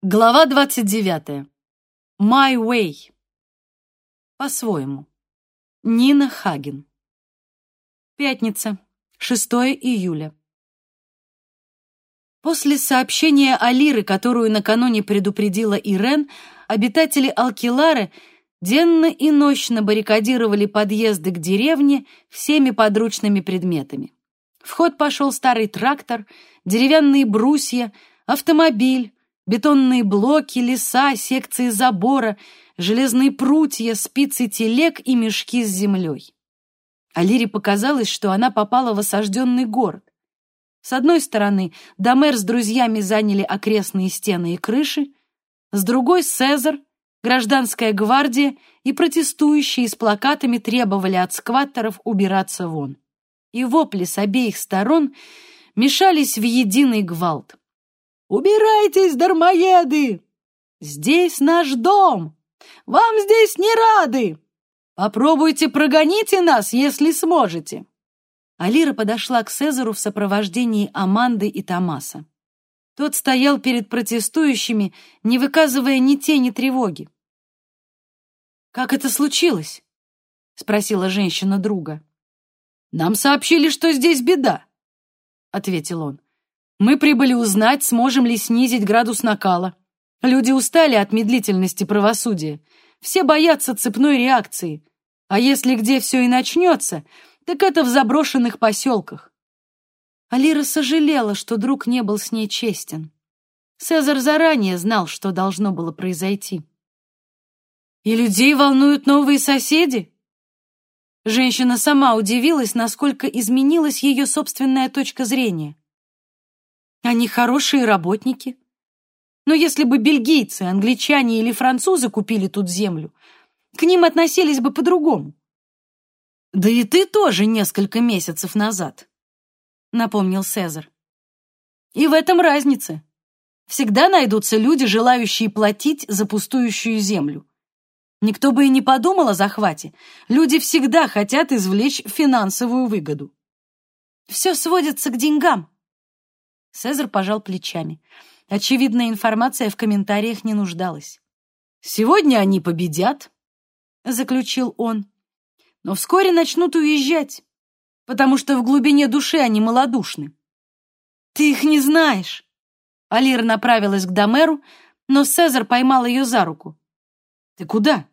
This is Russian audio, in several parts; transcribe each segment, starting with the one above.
Глава 29. My Way. По-своему. Нина Хаген. Пятница, 6 июля. После сообщения Алиры, которую накануне предупредила Ирен, обитатели Алкилары денно и ночно баррикадировали подъезды к деревне всеми подручными предметами. В ход пошел старый трактор, деревянные брусья, автомобиль, бетонные блоки, леса, секции забора, железные прутья, спицы телег и мешки с землей. Алире показалось, что она попала в осажденный город. С одной стороны, Домер с друзьями заняли окрестные стены и крыши, с другой — Цезар, гражданская гвардия и протестующие с плакатами требовали от скваттеров убираться вон. И вопли с обеих сторон мешались в единый гвалт. «Убирайтесь, дармоеды! Здесь наш дом! Вам здесь не рады! Попробуйте прогоните нас, если сможете!» Алира подошла к Цезару в сопровождении Аманды и Томаса. Тот стоял перед протестующими, не выказывая ни тени тревоги. «Как это случилось?» — спросила женщина друга. «Нам сообщили, что здесь беда», — ответил он. Мы прибыли узнать, сможем ли снизить градус накала. Люди устали от медлительности правосудия. Все боятся цепной реакции. А если где все и начнется, так это в заброшенных поселках. Алира сожалела, что друг не был с ней честен. Цезарь заранее знал, что должно было произойти. И людей волнуют новые соседи? Женщина сама удивилась, насколько изменилась ее собственная точка зрения. Они хорошие работники. Но если бы бельгийцы, англичане или французы купили тут землю, к ним относились бы по-другому. Да и ты тоже несколько месяцев назад, напомнил Цезарь. И в этом разница. Всегда найдутся люди, желающие платить за пустующую землю. Никто бы и не подумал о захвате. Люди всегда хотят извлечь финансовую выгоду. Все сводится к деньгам, Цезарь пожал плечами. Очевидная информация в комментариях не нуждалась. «Сегодня они победят», — заключил он. «Но вскоре начнут уезжать, потому что в глубине души они малодушны». «Ты их не знаешь!» Алира направилась к Домеру, но Цезарь поймал ее за руку. «Ты куда?»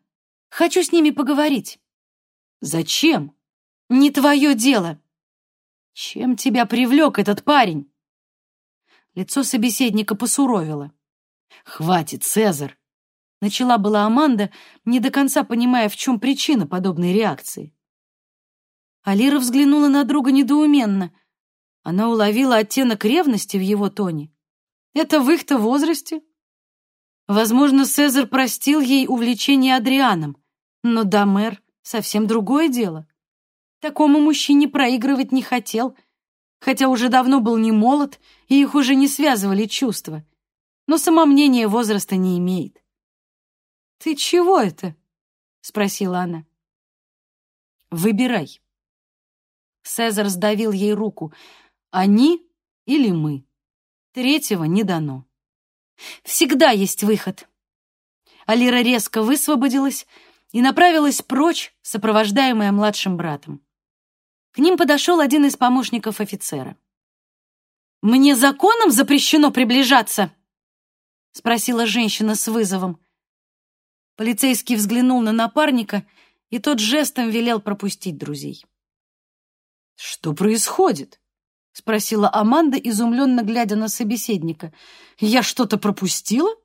«Хочу с ними поговорить». «Зачем?» «Не твое дело». «Чем тебя привлек этот парень?» Лицо собеседника посуровило. «Хватит, Цезарь!» Начала была Аманда, не до конца понимая, в чем причина подобной реакции. Алира взглянула на друга недоуменно. Она уловила оттенок ревности в его тоне. Это в их-то возрасте. Возможно, Цезарь простил ей увлечение Адрианом, но Дамер — совсем другое дело. Такому мужчине проигрывать не хотел, хотя уже давно был не молод, и их уже не связывали чувства. Но самомнение возраста не имеет. «Ты чего это?» — спросила она. «Выбирай». Цезарь сдавил ей руку. «Они или мы? Третьего не дано». «Всегда есть выход». Алира резко высвободилась и направилась прочь, сопровождаемая младшим братом. К ним подошел один из помощников офицера. «Мне законом запрещено приближаться?» — спросила женщина с вызовом. Полицейский взглянул на напарника, и тот жестом велел пропустить друзей. «Что происходит?» — спросила Аманда, изумленно глядя на собеседника. «Я что-то пропустила?»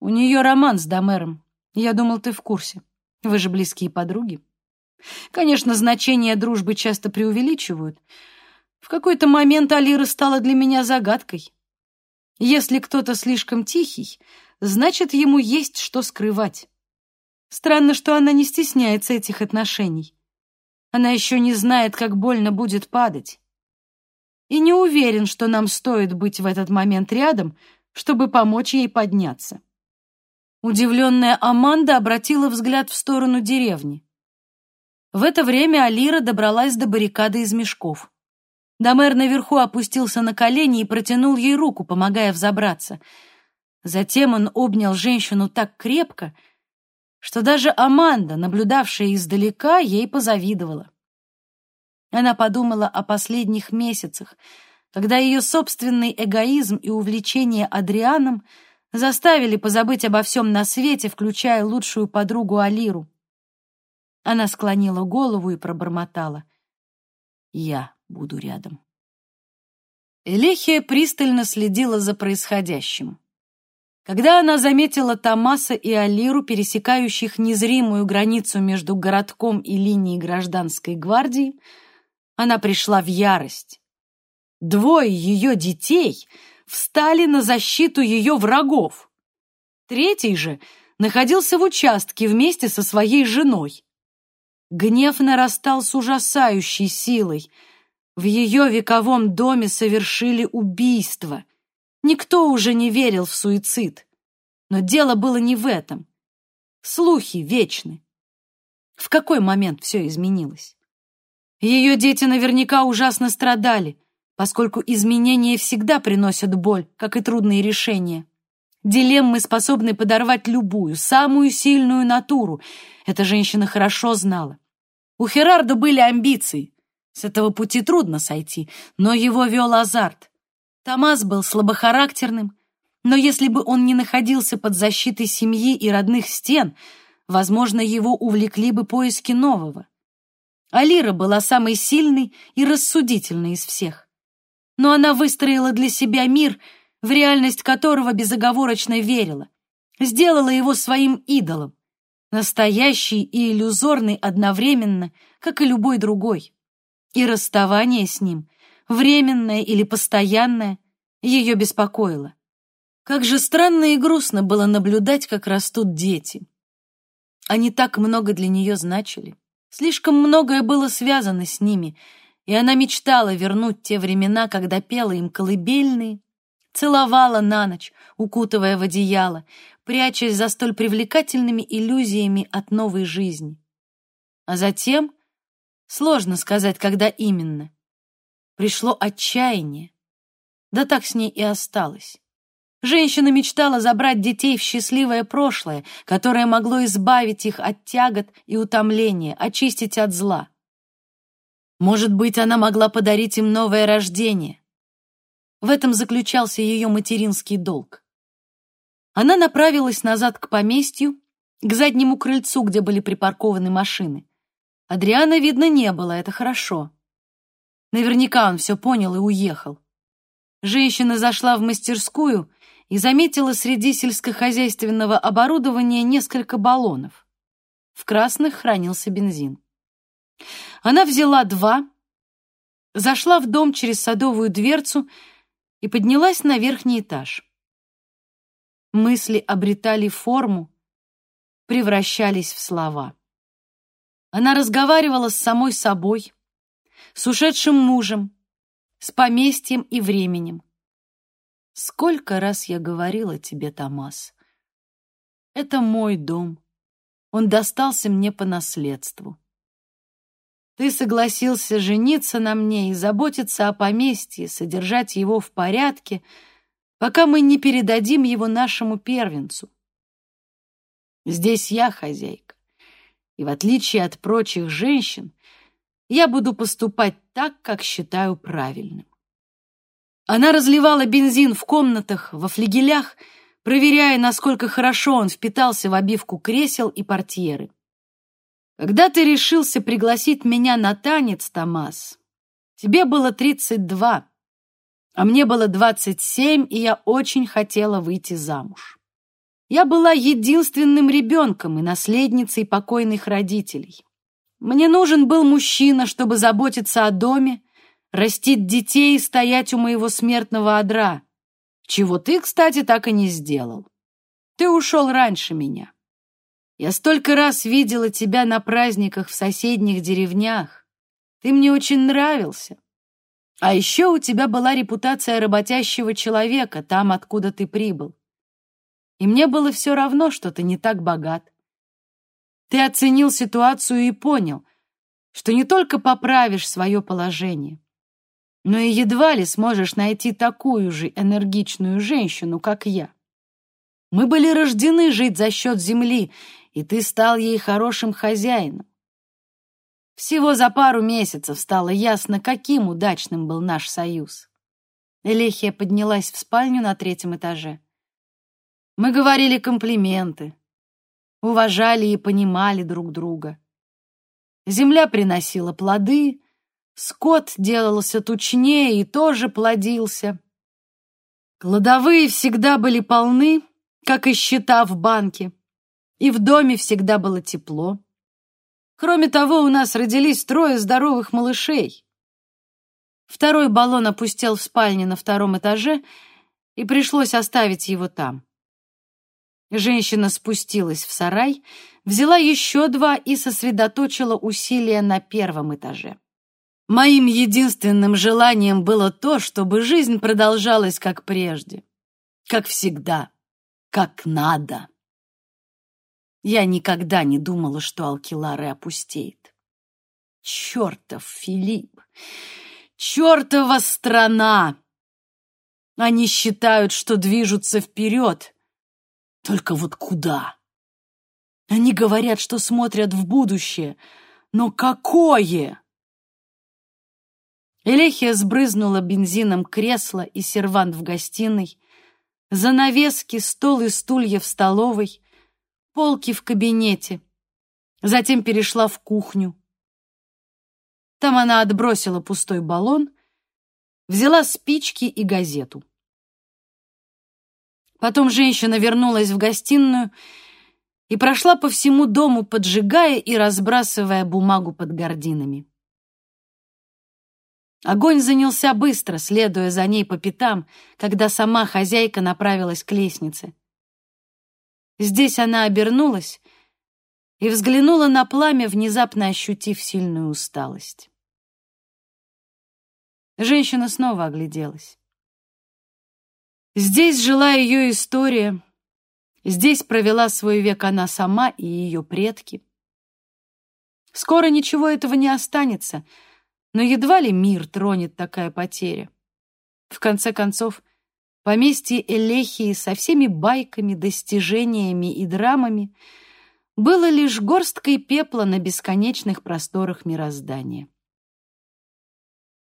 «У нее роман с Домером. Я думал, ты в курсе. Вы же близкие подруги». Конечно, значение дружбы часто преувеличивают. В какой-то момент Алира стала для меня загадкой. Если кто-то слишком тихий, значит, ему есть что скрывать. Странно, что она не стесняется этих отношений. Она еще не знает, как больно будет падать. И не уверен, что нам стоит быть в этот момент рядом, чтобы помочь ей подняться. Удивленная Аманда обратила взгляд в сторону деревни. В это время Алира добралась до баррикады из мешков. Домер наверху опустился на колени и протянул ей руку, помогая взобраться. Затем он обнял женщину так крепко, что даже Аманда, наблюдавшая издалека, ей позавидовала. Она подумала о последних месяцах, когда ее собственный эгоизм и увлечение Адрианом заставили позабыть обо всем на свете, включая лучшую подругу Алиру. Она склонила голову и пробормотала. «Я буду рядом». Элехия пристально следила за происходящим. Когда она заметила Томаса и Алиру, пересекающих незримую границу между городком и линией гражданской гвардии, она пришла в ярость. Двое ее детей встали на защиту ее врагов. Третий же находился в участке вместе со своей женой. Гнев нарастал с ужасающей силой. В ее вековом доме совершили убийство — Никто уже не верил в суицид. Но дело было не в этом. Слухи вечны. В какой момент все изменилось? Ее дети наверняка ужасно страдали, поскольку изменения всегда приносят боль, как и трудные решения. Дилеммы способны подорвать любую, самую сильную натуру. Эта женщина хорошо знала. У Херарда были амбиции. С этого пути трудно сойти, но его вел азарт. Томас был слабохарактерным, но если бы он не находился под защитой семьи и родных стен, возможно, его увлекли бы поиски нового. Алира была самой сильной и рассудительной из всех. Но она выстроила для себя мир, в реальность которого безоговорочно верила, сделала его своим идолом, настоящий и иллюзорный одновременно, как и любой другой. И расставание с ним временное или постоянное, ее беспокоило. Как же странно и грустно было наблюдать, как растут дети. Они так много для нее значили. Слишком многое было связано с ними, и она мечтала вернуть те времена, когда пела им колыбельные, целовала на ночь, укутывая в одеяло, прячась за столь привлекательными иллюзиями от новой жизни. А затем, сложно сказать, когда именно, пришло отчаяние. Да так с ней и осталось. Женщина мечтала забрать детей в счастливое прошлое, которое могло избавить их от тягот и утомления, очистить от зла. Может быть, она могла подарить им новое рождение. В этом заключался ее материнский долг. Она направилась назад к поместью, к заднему крыльцу, где были припаркованы машины. Адриана, видно, не было, это хорошо. Наверняка он все понял и уехал. Женщина зашла в мастерскую и заметила среди сельскохозяйственного оборудования несколько баллонов. В красных хранился бензин. Она взяла два, зашла в дом через садовую дверцу и поднялась на верхний этаж. Мысли обретали форму, превращались в слова. Она разговаривала с самой собой, с ушедшим мужем, с поместьем и временем. Сколько раз я говорила тебе, Томас, это мой дом, он достался мне по наследству. Ты согласился жениться на мне и заботиться о поместье, содержать его в порядке, пока мы не передадим его нашему первенцу. Здесь я хозяйка, и в отличие от прочих женщин, я буду поступать так, как считаю правильным. Она разливала бензин в комнатах, во флигелях, проверяя, насколько хорошо он впитался в обивку кресел и портьеры. Когда ты решился пригласить меня на танец, Томас, тебе было 32, а мне было 27, и я очень хотела выйти замуж. Я была единственным ребенком и наследницей покойных родителей. Мне нужен был мужчина, чтобы заботиться о доме, растить детей и стоять у моего смертного одра, чего ты, кстати, так и не сделал. Ты ушел раньше меня. Я столько раз видела тебя на праздниках в соседних деревнях. Ты мне очень нравился. А еще у тебя была репутация работящего человека там, откуда ты прибыл. И мне было все равно, что ты не так богат. Ты оценил ситуацию и понял, что не только поправишь свое положение, но и едва ли сможешь найти такую же энергичную женщину, как я. Мы были рождены жить за счет земли, и ты стал ей хорошим хозяином. Всего за пару месяцев стало ясно, каким удачным был наш союз. Элехия поднялась в спальню на третьем этаже. Мы говорили комплименты, уважали и понимали друг друга. Земля приносила плоды, скот делался тучнее и тоже плодился. Кладовые всегда были полны, как и счета в банке, и в доме всегда было тепло. Кроме того, у нас родились трое здоровых малышей. Второй баллон опустел в спальне на втором этаже, и пришлось оставить его там. Женщина спустилась в сарай, взяла еще два и сосредоточила усилия на первом этаже. Моим единственным желанием было то, чтобы жизнь продолжалась как прежде, как всегда, как надо. Я никогда не думала, что Алкилары опустеет. Чертов Филипп! Чертова страна! Они считают, что движутся вперед. Только вот куда? Они говорят, что смотрят в будущее. Но какое? Элехия сбрызнула бензином кресло и сервант в гостиной, занавески, стол и стулья в столовой, полки в кабинете. Затем перешла в кухню. Там она отбросила пустой баллон, взяла спички и газету. Потом женщина вернулась в гостиную и прошла по всему дому, поджигая и разбрасывая бумагу под гардинами. Огонь занялся быстро, следуя за ней по пятам, когда сама хозяйка направилась к лестнице. Здесь она обернулась и взглянула на пламя, внезапно ощутив сильную усталость. Женщина снова огляделась. Здесь жила ее история, здесь провела свой век она сама и ее предки. Скоро ничего этого не останется, но едва ли мир тронет такая потеря. В конце концов, Поместье Элехии со всеми байками, достижениями и драмами было лишь горсткой пепла на бесконечных просторах мироздания.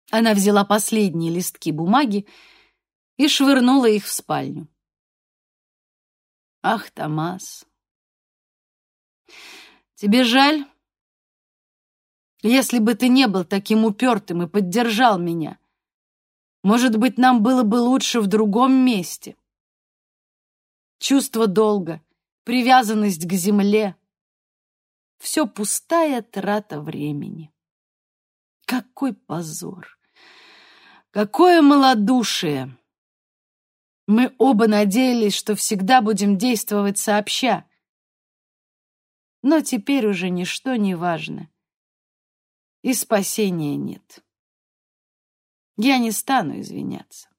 Она взяла последние листки бумаги и швырнула их в спальню. «Ах, Томас, тебе жаль? Если бы ты не был таким упертым и поддержал меня, может быть, нам было бы лучше в другом месте. Чувство долга, привязанность к земле — все пустая трата времени. Какой позор! Какое малодушие! Мы оба надеялись, что всегда будем действовать сообща. Но теперь уже ничто не важно. И спасения нет. Я не стану извиняться,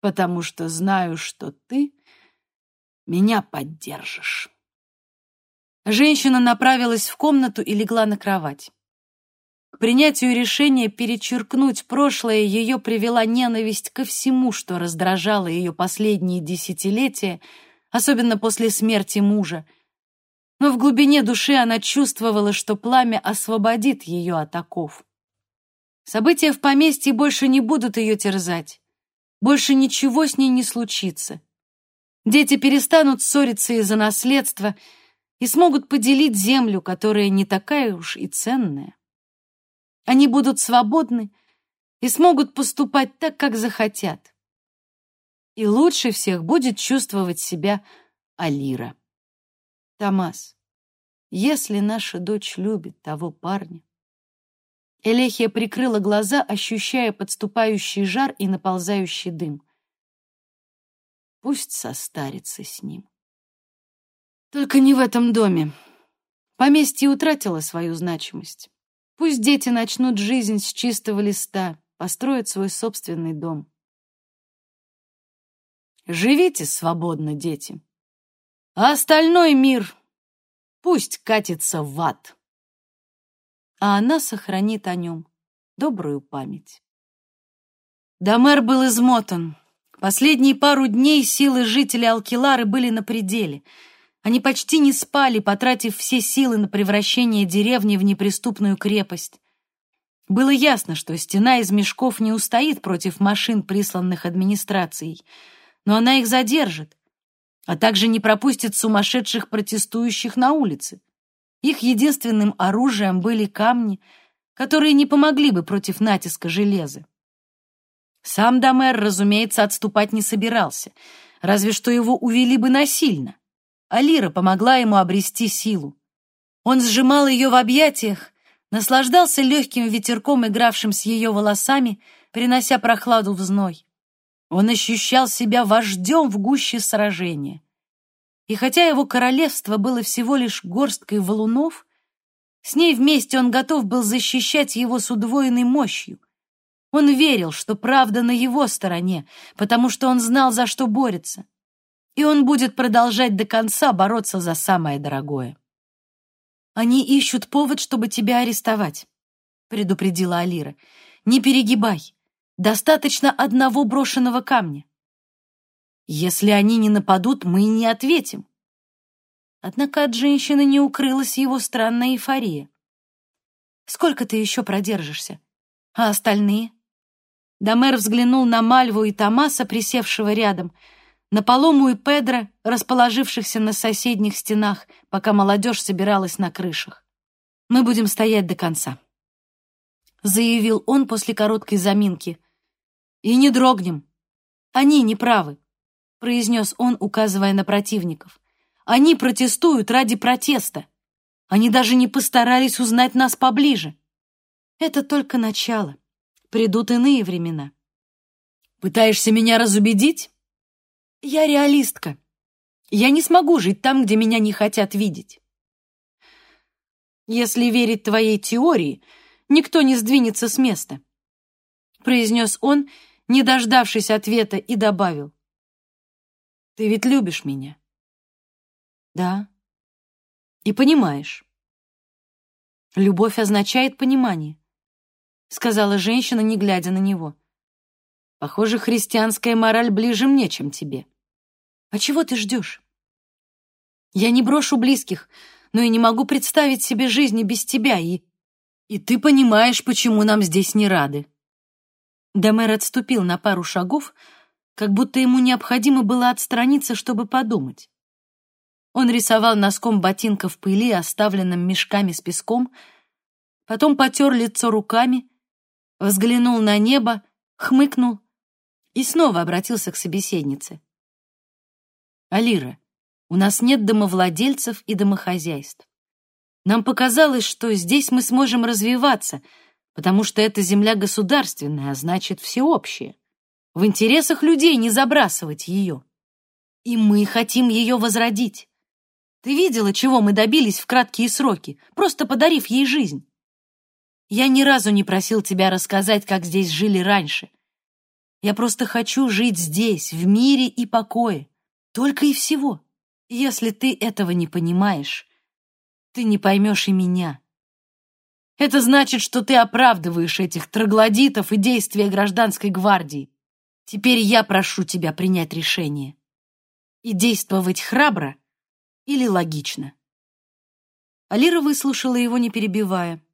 потому что знаю, что ты меня поддержишь. Женщина направилась в комнату и легла на кровать. К принятию решения перечеркнуть прошлое ее привела ненависть ко всему, что раздражало ее последние десятилетия, особенно после смерти мужа. Но в глубине души она чувствовала, что пламя освободит ее от оков. События в поместье больше не будут ее терзать. Больше ничего с ней не случится. Дети перестанут ссориться из-за наследства и смогут поделить землю, которая не такая уж и ценная. Они будут свободны и смогут поступать так, как захотят. И лучше всех будет чувствовать себя Алира. Томас, если наша дочь любит того парня, Элехия прикрыла глаза, ощущая подступающий жар и наползающий дым. Пусть состарится с ним. Только не в этом доме. Поместье утратило свою значимость. Пусть дети начнут жизнь с чистого листа, построят свой собственный дом. Живите свободно, дети. А остальной мир пусть катится в ад а она сохранит о нем добрую память. Домер был измотан. Последние пару дней силы жителей Алкилары были на пределе. Они почти не спали, потратив все силы на превращение деревни в неприступную крепость. Было ясно, что стена из мешков не устоит против машин, присланных администрацией, но она их задержит, а также не пропустит сумасшедших протестующих на улице. Их единственным оружием были камни, которые не помогли бы против натиска железа. Сам Домер, разумеется, отступать не собирался, разве что его увели бы насильно. Алира помогла ему обрести силу. Он сжимал ее в объятиях, наслаждался легким ветерком, игравшим с ее волосами, принося прохладу в зной. Он ощущал себя вождем в гуще сражения. И хотя его королевство было всего лишь горсткой валунов, с ней вместе он готов был защищать его с удвоенной мощью. Он верил, что правда на его стороне, потому что он знал, за что борется. И он будет продолжать до конца бороться за самое дорогое. «Они ищут повод, чтобы тебя арестовать», — предупредила Алира. «Не перегибай. Достаточно одного брошенного камня. Если они не нападут, мы не ответим». Однако от женщины не укрылась его странная эйфория. «Сколько ты еще продержишься? А остальные?» Домер взглянул на Мальву и Томаса, присевшего рядом, на Палому и Педро, расположившихся на соседних стенах, пока молодежь собиралась на крышах. «Мы будем стоять до конца», — заявил он после короткой заминки. «И не дрогнем. Они не правы», — произнес он, указывая на противников. «Они протестуют ради протеста. Они даже не постарались узнать нас поближе. Это только начало» придут иные времена. Пытаешься меня разубедить? Я реалистка. Я не смогу жить там, где меня не хотят видеть. Если верить твоей теории, никто не сдвинется с места, произнес он, не дождавшись ответа, и добавил. Ты ведь любишь меня. Да. И понимаешь. Любовь означает понимание. — сказала женщина, не глядя на него. «Похоже, христианская мораль ближе мне, чем тебе. А чего ты ждешь? Я не брошу близких, но и не могу представить себе жизни без тебя, и... И ты понимаешь, почему нам здесь не рады». Домер отступил на пару шагов, как будто ему необходимо было отстраниться, чтобы подумать. Он рисовал носком ботинка в пыли, оставленном мешками с песком, потом потер лицо руками — взглянул на небо, хмыкнул и снова обратился к собеседнице. «Алира, у нас нет домовладельцев и домохозяйств. Нам показалось, что здесь мы сможем развиваться, потому что эта земля государственная, а значит, всеобщая. В интересах людей не забрасывать ее. И мы хотим ее возродить. Ты видела, чего мы добились в краткие сроки, просто подарив ей жизнь? Я ни разу не просил тебя рассказать, как здесь жили раньше. Я просто хочу жить здесь, в мире и покое. Только и всего. Если ты этого не понимаешь, ты не поймешь и меня. Это значит, что ты оправдываешь этих троглодитов и действия гражданской гвардии. Теперь я прошу тебя принять решение. И действовать храбро или логично. Алира выслушала его, не перебивая.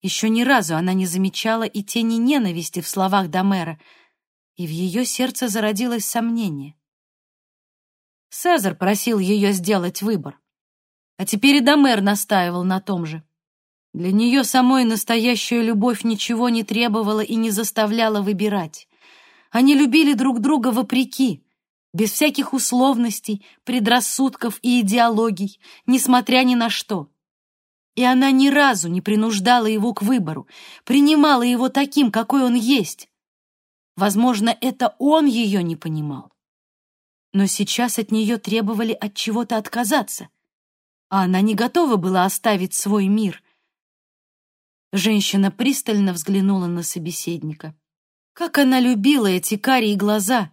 Еще ни разу она не замечала и тени ненависти в словах Домера, и в ее сердце зародилось сомнение. Цезарь просил ее сделать выбор, а теперь и Домер настаивал на том же. Для нее самой настоящая любовь ничего не требовала и не заставляла выбирать. Они любили друг друга вопреки, без всяких условностей, предрассудков и идеологий, несмотря ни на что. И она ни разу не принуждала его к выбору, принимала его таким, какой он есть. Возможно, это он ее не понимал. Но сейчас от нее требовали от чего-то отказаться, а она не готова была оставить свой мир. Женщина пристально взглянула на собеседника. Как она любила эти карие глаза,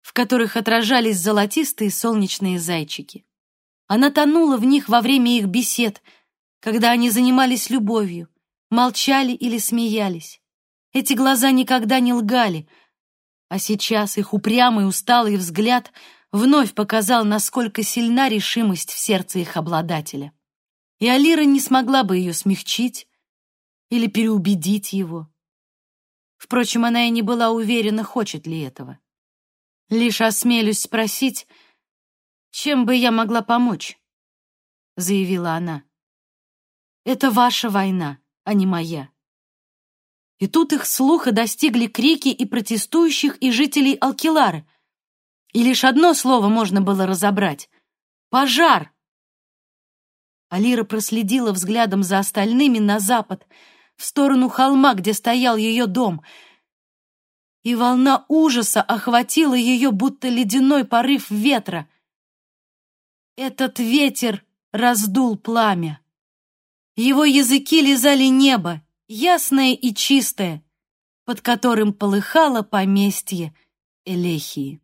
в которых отражались золотистые солнечные зайчики. Она тонула в них во время их бесед — когда они занимались любовью, молчали или смеялись. Эти глаза никогда не лгали, А сейчас их упрямый усталый взгляд вновь показал, насколько сильна решимость в сердце их обладателя. И Алира не смогла бы ее смягчить или переубедить его. Впрочем, она и не была уверена, хочет ли этого. Лишь осмелюсь спросить, чем бы я могла помочь, заявила она. Это ваша война, а не моя. И тут их слуха достигли крики и протестующих, и жителей Алкилары. И лишь одно слово можно было разобрать — «пожар». Алира проследила взглядом за остальными на запад, в сторону холма, где стоял ее дом. И волна ужаса охватила ее, будто ледяной порыв ветра. Этот ветер раздул пламя. Его языки лизали небо, ясное и чистое, под которым полыхало поместье Элехии.